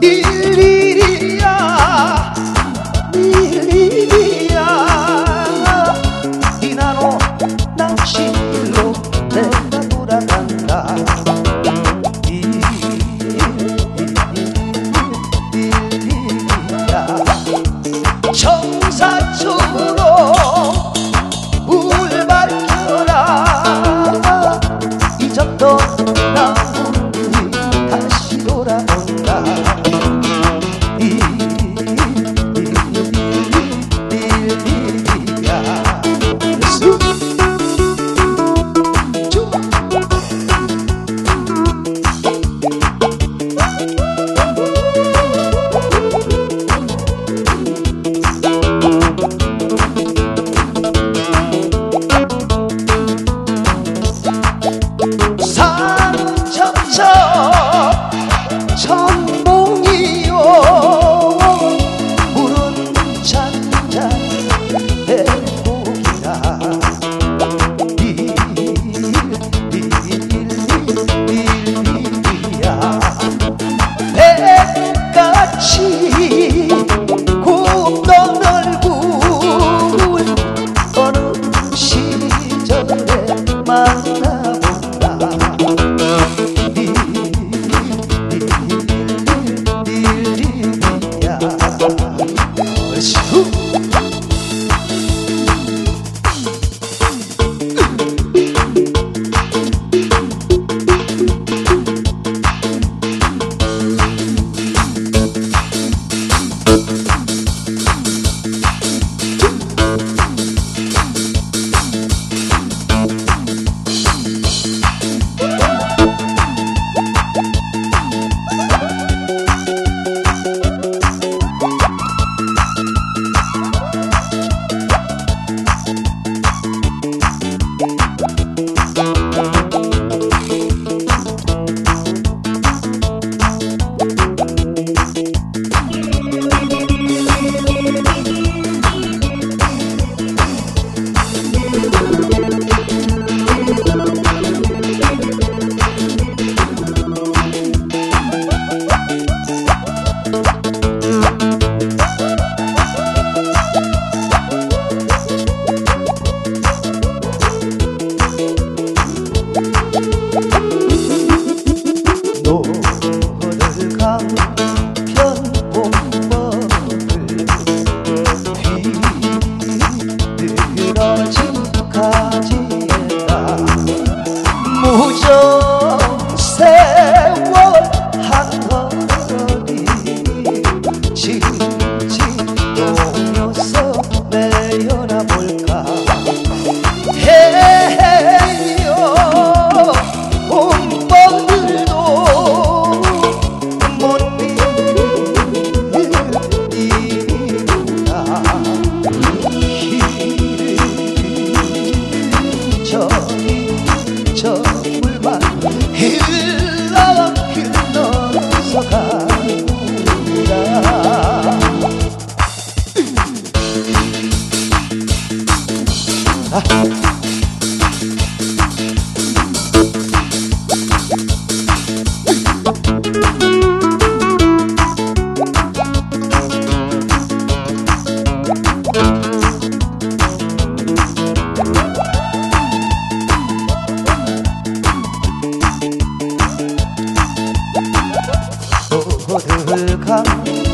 Dilly Ooh! 어, 호들갑